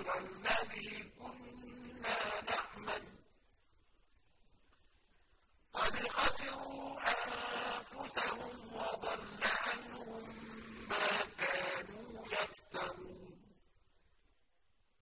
غير الذي كنا نعمل. قد خسروا أنفسهم